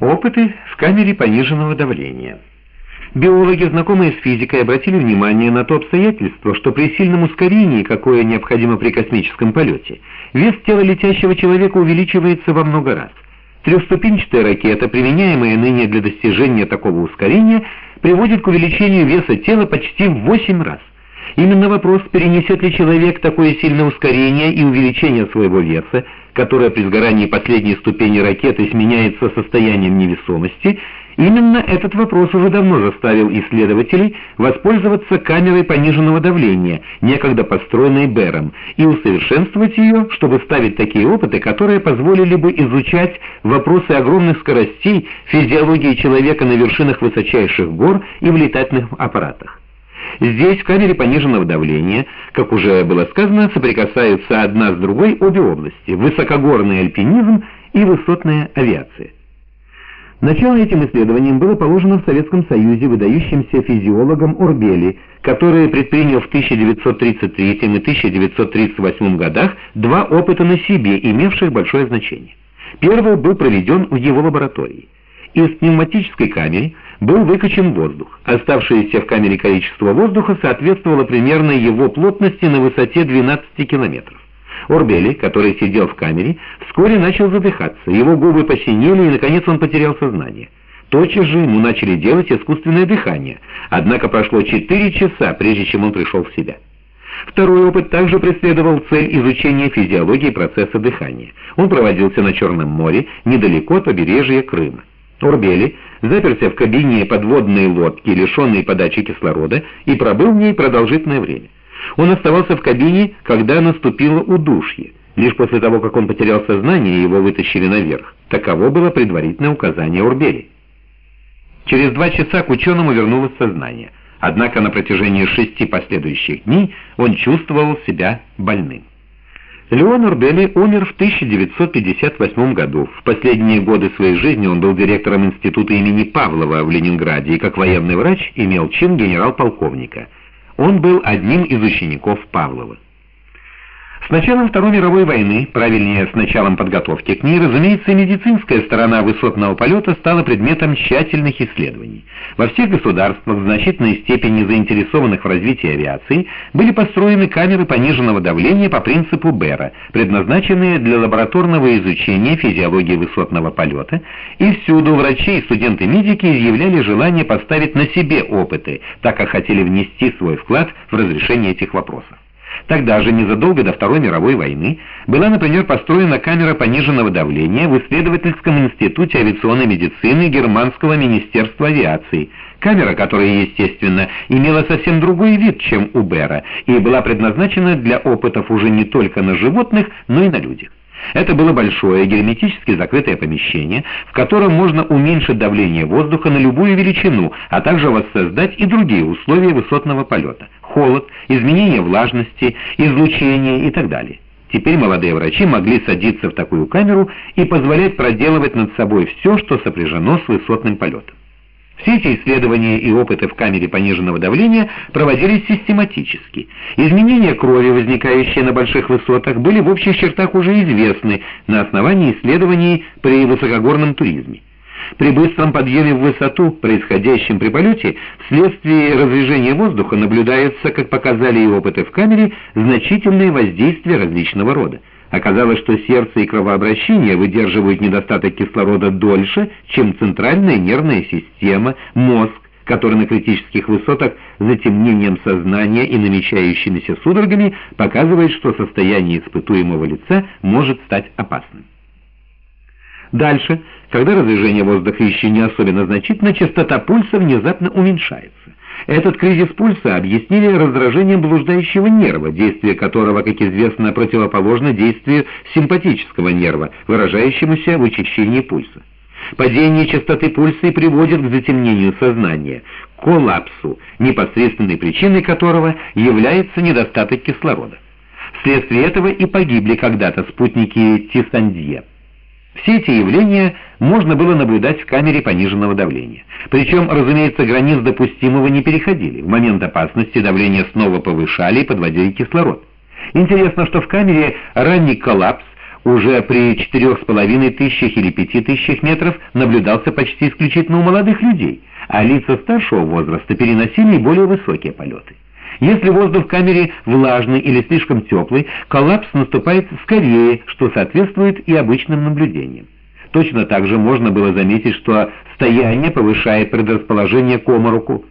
Опыты в камере пониженного давления. Биологи, знакомые с физикой, обратили внимание на то обстоятельство, что при сильном ускорении, какое необходимо при космическом полете, вес тела летящего человека увеличивается во много раз. Трехступенчатая ракета, применяемая ныне для достижения такого ускорения, приводит к увеличению веса тела почти в 8 раз. Именно вопрос, перенесет ли человек такое сильное ускорение и увеличение своего веса, которое при сгорании последней ступени ракеты сменяется состоянием невесомости, именно этот вопрос уже давно заставил исследователей воспользоваться камерой пониженного давления, некогда построенной Бером, и усовершенствовать ее, чтобы ставить такие опыты, которые позволили бы изучать вопросы огромных скоростей, физиологии человека на вершинах высочайших гор и в летательных аппаратах. Здесь, в камере пониженного давления, как уже было сказано, соприкасаются одна с другой обе области – высокогорный альпинизм и высотная авиация. Начало этим исследованиям было положено в Советском Союзе выдающимся физиологом Орбели, который предпринял в 1933 и 1938 годах два опыта на себе, имевших большое значение. Первый был проведен в его лаборатории. Из пневматической камеры был выкачан воздух. Оставшееся в камере количество воздуха соответствовало примерно его плотности на высоте 12 километров. Орбели, который сидел в камере, вскоре начал задыхаться, его губы посинели и, наконец, он потерял сознание. Тотчас же ему начали делать искусственное дыхание, однако прошло 4 часа, прежде чем он пришел в себя. Второй опыт также преследовал цель изучения физиологии процесса дыхания. Он проводился на Черном море, недалеко от побережья Крыма. Орбели заперся в кабине подводной лодки, лишенной подачи кислорода, и пробыл в ней продолжительное время. Он оставался в кабине, когда наступило удушье. Лишь после того, как он потерял сознание, его вытащили наверх. Таково было предварительное указание Орбели. Через два часа к ученому вернулось сознание. Однако на протяжении шести последующих дней он чувствовал себя больным. Леон Урбели умер в 1958 году. В последние годы своей жизни он был директором института имени Павлова в Ленинграде и как военный врач имел чин генерал-полковника. Он был одним из учеников Павлова. С началом Второй мировой войны, правильнее, с началом подготовки к ней, разумеется, медицинская сторона высотного полета стала предметом тщательных исследований. Во всех государствах, в значительной степени заинтересованных в развитии авиации, были построены камеры пониженного давления по принципу Бера, предназначенные для лабораторного изучения физиологии высотного полета, и всюду врачи и студенты-медики изъявляли желание поставить на себе опыты, так как хотели внести свой вклад в разрешение этих вопросов. Тогда же, незадолго до Второй мировой войны, была, например, построена камера пониженного давления в исследовательском институте авиационной медицины Германского министерства авиации, камера, которая, естественно, имела совсем другой вид, чем у Бера, и была предназначена для опытов уже не только на животных, но и на людях. Это было большое герметически закрытое помещение, в котором можно уменьшить давление воздуха на любую величину, а также воссоздать и другие условия высотного полета – холод, изменение влажности, излучение и так далее. Теперь молодые врачи могли садиться в такую камеру и позволять проделывать над собой все, что сопряжено с высотным полетом. Все эти исследования и опыты в камере пониженного давления проводились систематически. Изменения крови, возникающие на больших высотах, были в общих чертах уже известны на основании исследований при высокогорном туризме. При быстром подъеме в высоту, происходящем при полете, вследствие разрежения воздуха наблюдается, как показали и опыты в камере, значительные воздействия различного рода. Оказалось, что сердце и кровообращение выдерживают недостаток кислорода дольше, чем центральная нервная система, мозг, который на критических высотах затемнением сознания и намечающимися судорогами показывает, что состояние испытуемого лица может стать опасным. Дальше, когда разрежение воздуха еще не особенно значительно, частота пульса внезапно уменьшается. Этот кризис пульса объяснили раздражением блуждающего нерва, действие которого, как известно, противоположно действию симпатического нерва, выражающемуся в учащении пульса. Падение частоты пульса и приводит к затемнению сознания, коллапсу, непосредственной причиной которого является недостаток кислорода. Вследствие этого и погибли когда-то спутники Тисандье. Все эти явления можно было наблюдать в камере пониженного давления. Причем, разумеется, границ допустимого не переходили. В момент опасности давление снова повышали и подводили кислород. Интересно, что в камере ранний коллапс уже при четырех с половиной тысячах или пяти тысячах метров наблюдался почти исключительно у молодых людей, а лица старшего возраста переносили более высокие полеты. Если воздух в камере влажный или слишком теплый, коллапс наступает скорее, что соответствует и обычным наблюдениям. Точно так же можно было заметить, что стояние повышает предрасположение к омороку,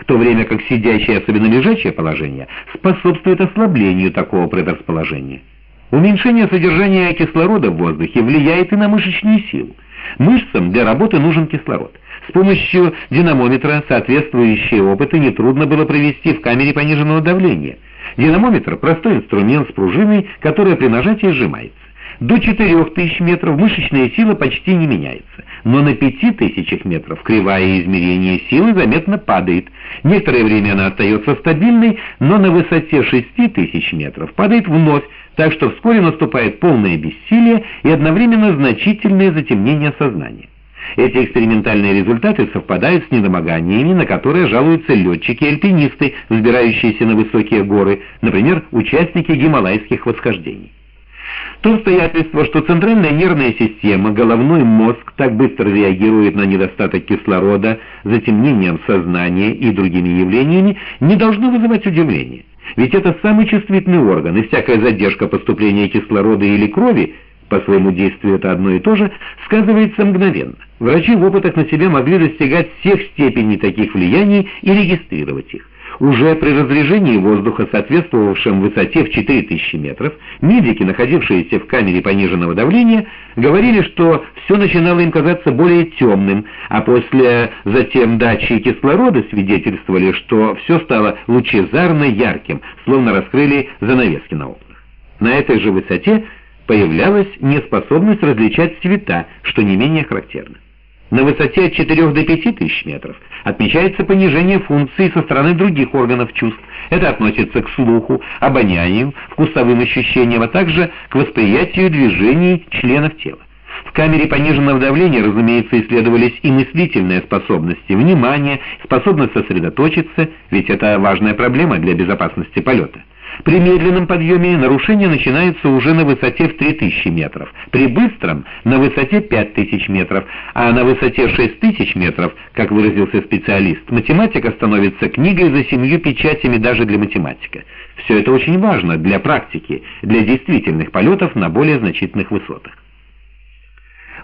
в то время как сидящее, особенно лежачее положение, способствует ослаблению такого предрасположения. Уменьшение содержания кислорода в воздухе влияет и на мышечную силу. Мышцам для работы нужен кислород. С помощью динамометра соответствующие опыты нетрудно было провести в камере пониженного давления. Динамометр – простой инструмент с пружиной, которая при нажатии сжимается. До 4000 метров мышечная сила почти не меняется, но на 5000 метров кривая измерения силы заметно падает. Некоторое время она остается стабильной, но на высоте 6000 метров падает вновь, так что вскоре наступает полное бессилие и одновременно значительное затемнение сознания. Эти экспериментальные результаты совпадают с недомоганиями, на которые жалуются летчики и альпинисты, взбирающиеся на высокие горы, например, участники гималайских восхождений. То обстоятельство, что центральная нервная система, головной мозг так быстро реагирует на недостаток кислорода, затемнением сознания и другими явлениями, не должно вызывать удивления. Ведь это самый чувствительный орган, и всякая задержка поступления кислорода или крови, по своему действию это одно и то же, сказывается мгновенно. Врачи в опытах на себе могли достигать всех степеней таких влияний и регистрировать их. Уже при разрежении воздуха, соответствовавшем высоте в 4000 метров, медики, находившиеся в камере пониженного давления, говорили, что все начинало им казаться более темным, а после затем дачи кислорода свидетельствовали, что все стало лучезарно ярким, словно раскрыли занавески на окнах. На этой же высоте появлялась неспособность различать цвета, что не менее характерно. На высоте от 4 до 5 тысяч метров отмечается понижение функций со стороны других органов чувств. Это относится к слуху, обонянию, вкусовым ощущениям, а также к восприятию движений членов тела. В камере пониженного давления, разумеется, исследовались и мыслительные способности, внимание, способность сосредоточиться, ведь это важная проблема для безопасности полета. При медленном подъеме нарушение начинается уже на высоте в 3000 метров, при быстром – на высоте 5000 метров, а на высоте 6000 метров, как выразился специалист, математика становится книгой за семью печатями даже для математика. Все это очень важно для практики, для действительных полетов на более значительных высотах.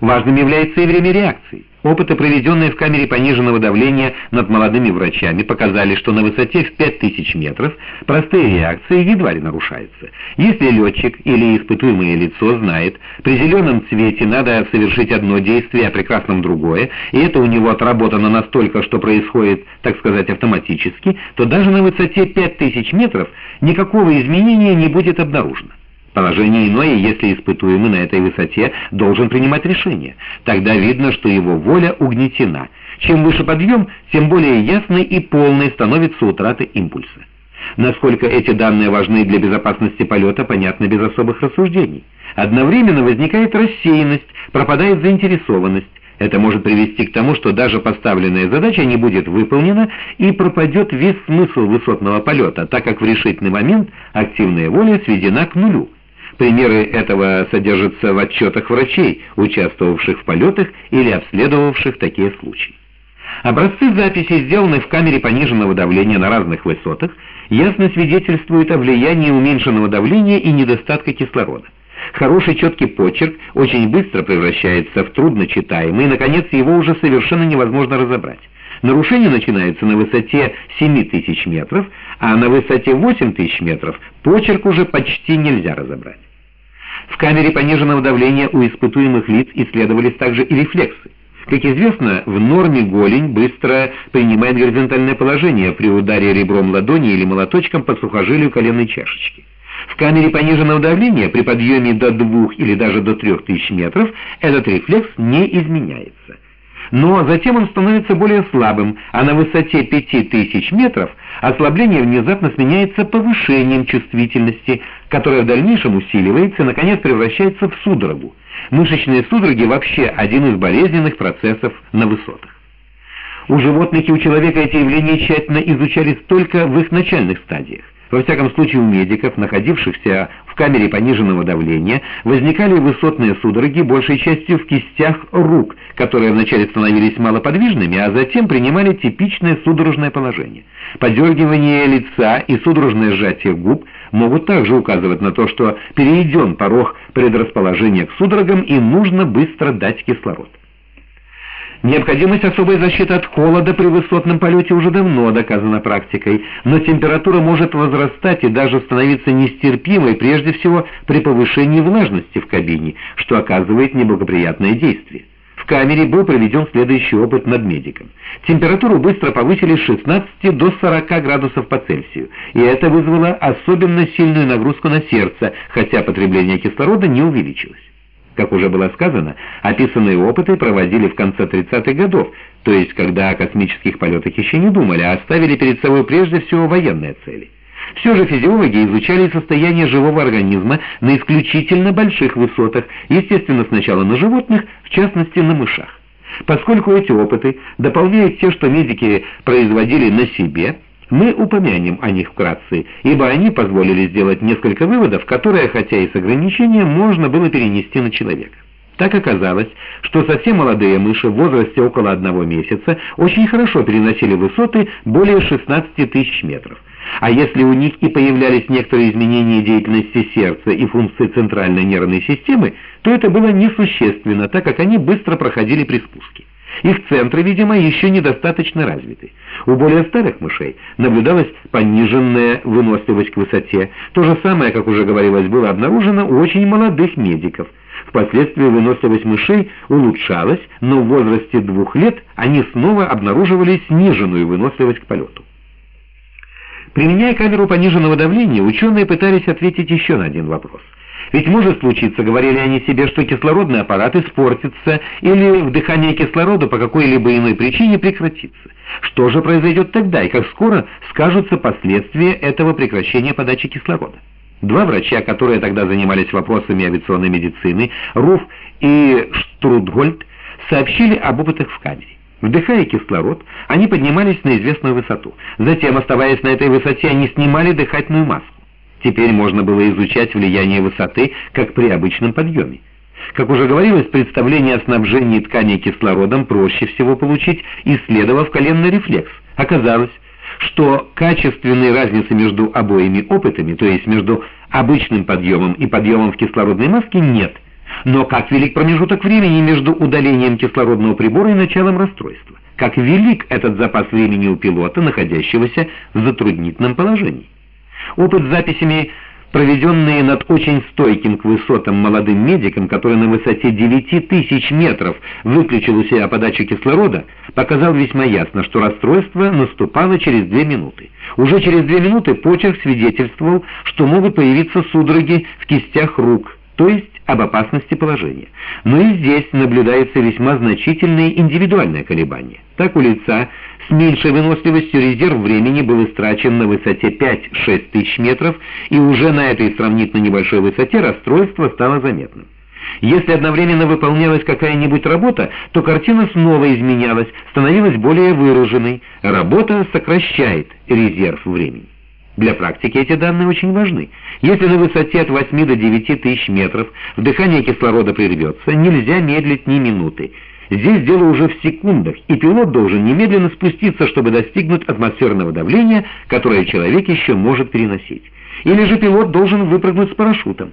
Важным является и время реакции. Опыты, проведенные в камере пониженного давления над молодыми врачами, показали, что на высоте в 5000 метров простые реакции едва ли нарушаются. Если летчик или испытуемое лицо знает, при зеленом цвете надо совершить одно действие, а при красном другое, и это у него отработано настолько, что происходит, так сказать, автоматически, то даже на высоте 5000 метров никакого изменения не будет обнаружено. Положение иное, если испытуемый на этой высоте должен принимать решение. Тогда видно, что его воля угнетена. Чем выше подъем, тем более ясной и полной становится утрата импульса. Насколько эти данные важны для безопасности полета, понятно без особых рассуждений. Одновременно возникает рассеянность, пропадает заинтересованность. Это может привести к тому, что даже поставленная задача не будет выполнена и пропадет весь смысл высотного полета, так как в решительный момент активная воля сведена к нулю. Примеры этого содержатся в отчетах врачей, участвовавших в полетах или обследовавших такие случаи. Образцы записей, сделанные в камере пониженного давления на разных высотах, ясно свидетельствуют о влиянии уменьшенного давления и недостатка кислорода. Хороший четкий почерк очень быстро превращается в трудночитаемый, и, наконец, его уже совершенно невозможно разобрать. Нарушение начинается на высоте 7000 метров, а на высоте 8000 метров почерк уже почти нельзя разобрать. В камере пониженного давления у испытуемых лиц исследовались также и рефлексы. Как известно, в норме голень быстро принимает горизонтальное положение при ударе ребром ладони или молоточком по сухожилию коленной чашечки. В камере пониженного давления при подъеме до 2 или даже до 3000 метров этот рефлекс не изменяется но затем он становится более слабым, а на высоте 5000 метров ослабление внезапно сменяется повышением чувствительности, которая в дальнейшем усиливается и, наконец, превращается в судорогу. Мышечные судороги вообще один из болезненных процессов на высотах. У животных и у человека эти явления тщательно изучались только в их начальных стадиях. Во всяком случае, у медиков, находившихся в камере пониженного давления, возникали высотные судороги, большей частью в кистях рук, которые вначале становились малоподвижными, а затем принимали типичное судорожное положение. Подергивание лица и судорожное сжатие губ могут также указывать на то, что перейден порог предрасположения к судорогам и нужно быстро дать кислород. Необходимость особой защиты от холода при высотном полете уже давно доказана практикой, но температура может возрастать и даже становиться нестерпимой, прежде всего при повышении влажности в кабине, что оказывает неблагоприятное действие. В камере был проведен следующий опыт над медиком. Температуру быстро повысили с 16 до 40 градусов по Цельсию, и это вызвало особенно сильную нагрузку на сердце, хотя потребление кислорода не увеличилось. Как уже было сказано, описанные опыты проводили в конце 30-х годов, то есть когда о космических полетах еще не думали, а оставили перед собой прежде всего военные цели. Все же физиологи изучали состояние живого организма на исключительно больших высотах, естественно, сначала на животных, в частности на мышах. Поскольку эти опыты дополняют те, что медики производили на себе, мы упомянем о них вкратце, ибо они позволили сделать несколько выводов, которые, хотя и с ограничением, можно было перенести на человека. Так оказалось, что совсем молодые мыши в возрасте около одного месяца очень хорошо переносили высоты более 16 тысяч метров. А если у них и появлялись некоторые изменения деятельности сердца и функции центральной нервной системы, то это было несущественно, так как они быстро проходили при спуске. Их центры, видимо, еще недостаточно развиты. У более старых мышей наблюдалась пониженная выносливость к высоте. То же самое, как уже говорилось, было обнаружено у очень молодых медиков. Впоследствии выносливость мышей улучшалась, но в возрасте двух лет они снова обнаруживали сниженную выносливость к полету. Применяя камеру пониженного давления, ученые пытались ответить еще на один вопрос – ведь может случиться, говорили они себе, что кислородный аппарат испортится или вдыхание кислорода по какой-либо иной причине прекратится. Что же произойдет тогда и как скоро скажутся последствия этого прекращения подачи кислорода? Два врача, которые тогда занимались вопросами авиационной медицины, Руф и Штрудгольд, сообщили об опытах в камере. Вдыхая кислород, они поднимались на известную высоту. Затем, оставаясь на этой высоте, они снимали дыхательную маску. Теперь можно было изучать влияние высоты, как при обычном подъеме. Как уже говорилось, представление о снабжении тканей кислородом проще всего получить, исследовав коленный рефлекс. Оказалось, что качественной разницы между обоими опытами, то есть между обычным подъемом и подъемом в кислородной маске, нет. Но как велик промежуток времени между удалением кислородного прибора и началом расстройства? Как велик этот запас времени у пилота, находящегося в затруднительном положении? Опыт с записями, проведенные над очень стойким к высотам молодым медиком, который на высоте 9 тысяч метров выключил у себя подачу кислорода, показал весьма ясно, что расстройство наступало через две минуты. Уже через две минуты почерк свидетельствовал, что могут появиться судороги в кистях рук, то есть об опасности положения. Но и здесь наблюдается весьма значительное индивидуальное колебание. Так у лица с меньшей выносливостью резерв времени был истрачен на высоте 5-6 тысяч метров, и уже на этой сравнительно небольшой высоте расстройство стало заметным. Если одновременно выполнялась какая-нибудь работа, то картина снова изменялась, становилась более выраженной. Работа сокращает резерв времени. Для практики эти данные очень важны. Если на высоте от 8 до 9 тысяч метров вдыхание кислорода прервется, нельзя медлить ни минуты. Здесь дело уже в секундах, и пилот должен немедленно спуститься, чтобы достигнуть атмосферного давления, которое человек еще может переносить. Или же пилот должен выпрыгнуть с парашютом.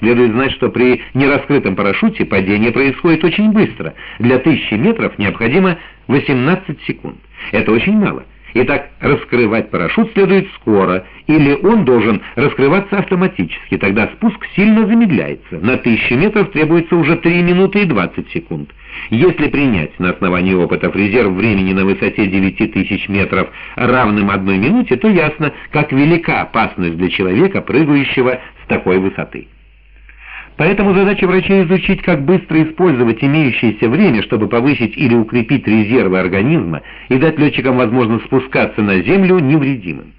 Следует знать, что при нераскрытом парашюте падение происходит очень быстро. Для тысячи метров необходимо 18 секунд. Это очень мало. Итак, раскрывать парашют следует скоро, или он должен раскрываться автоматически, тогда спуск сильно замедляется. На 1000 метров требуется уже 3 минуты и 20 секунд. Если принять на основании опытов резерв времени на высоте 9000 метров равным одной минуте, то ясно, как велика опасность для человека, прыгающего с такой высоты. Поэтому задача врачей изучить, как быстро использовать имеющееся время, чтобы повысить или укрепить резервы организма и дать летчикам возможность спускаться на землю невредимым.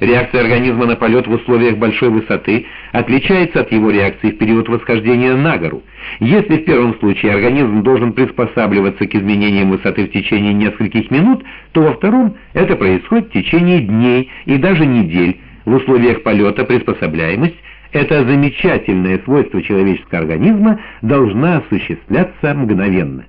Реакция организма на полет в условиях большой высоты отличается от его реакции в период восхождения на гору. Если в первом случае организм должен приспосабливаться к изменениям высоты в течение нескольких минут, то во втором это происходит в течение дней и даже недель, В условиях полета приспособляемость – это замечательное свойство человеческого организма должна осуществляться мгновенно.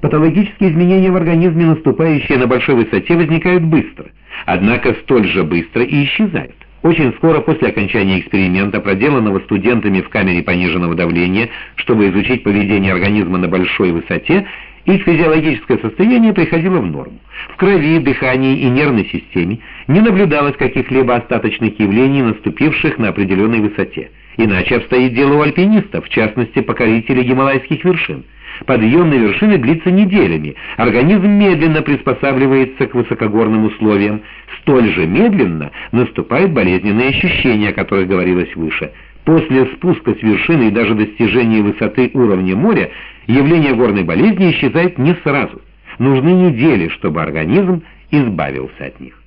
Патологические изменения в организме, наступающие на большой высоте, возникают быстро, однако столь же быстро и исчезают. Очень скоро после окончания эксперимента, проделанного студентами в камере пониженного давления, чтобы изучить поведение организма на большой высоте, их физиологическое состояние приходило в норму. В крови, дыхании и нервной системе не наблюдалось каких-либо остаточных явлений, наступивших на определенной высоте. Иначе обстоит дело у альпинистов, в частности покорителей гималайских вершин. Подъем на вершины длится неделями, организм медленно приспосабливается к высокогорным условиям, столь же медленно наступают болезненные ощущения, о которых говорилось выше. После спуска с вершины и даже достижения высоты уровня моря явление горной болезни исчезает не сразу. Нужны недели, чтобы организм избавился от них.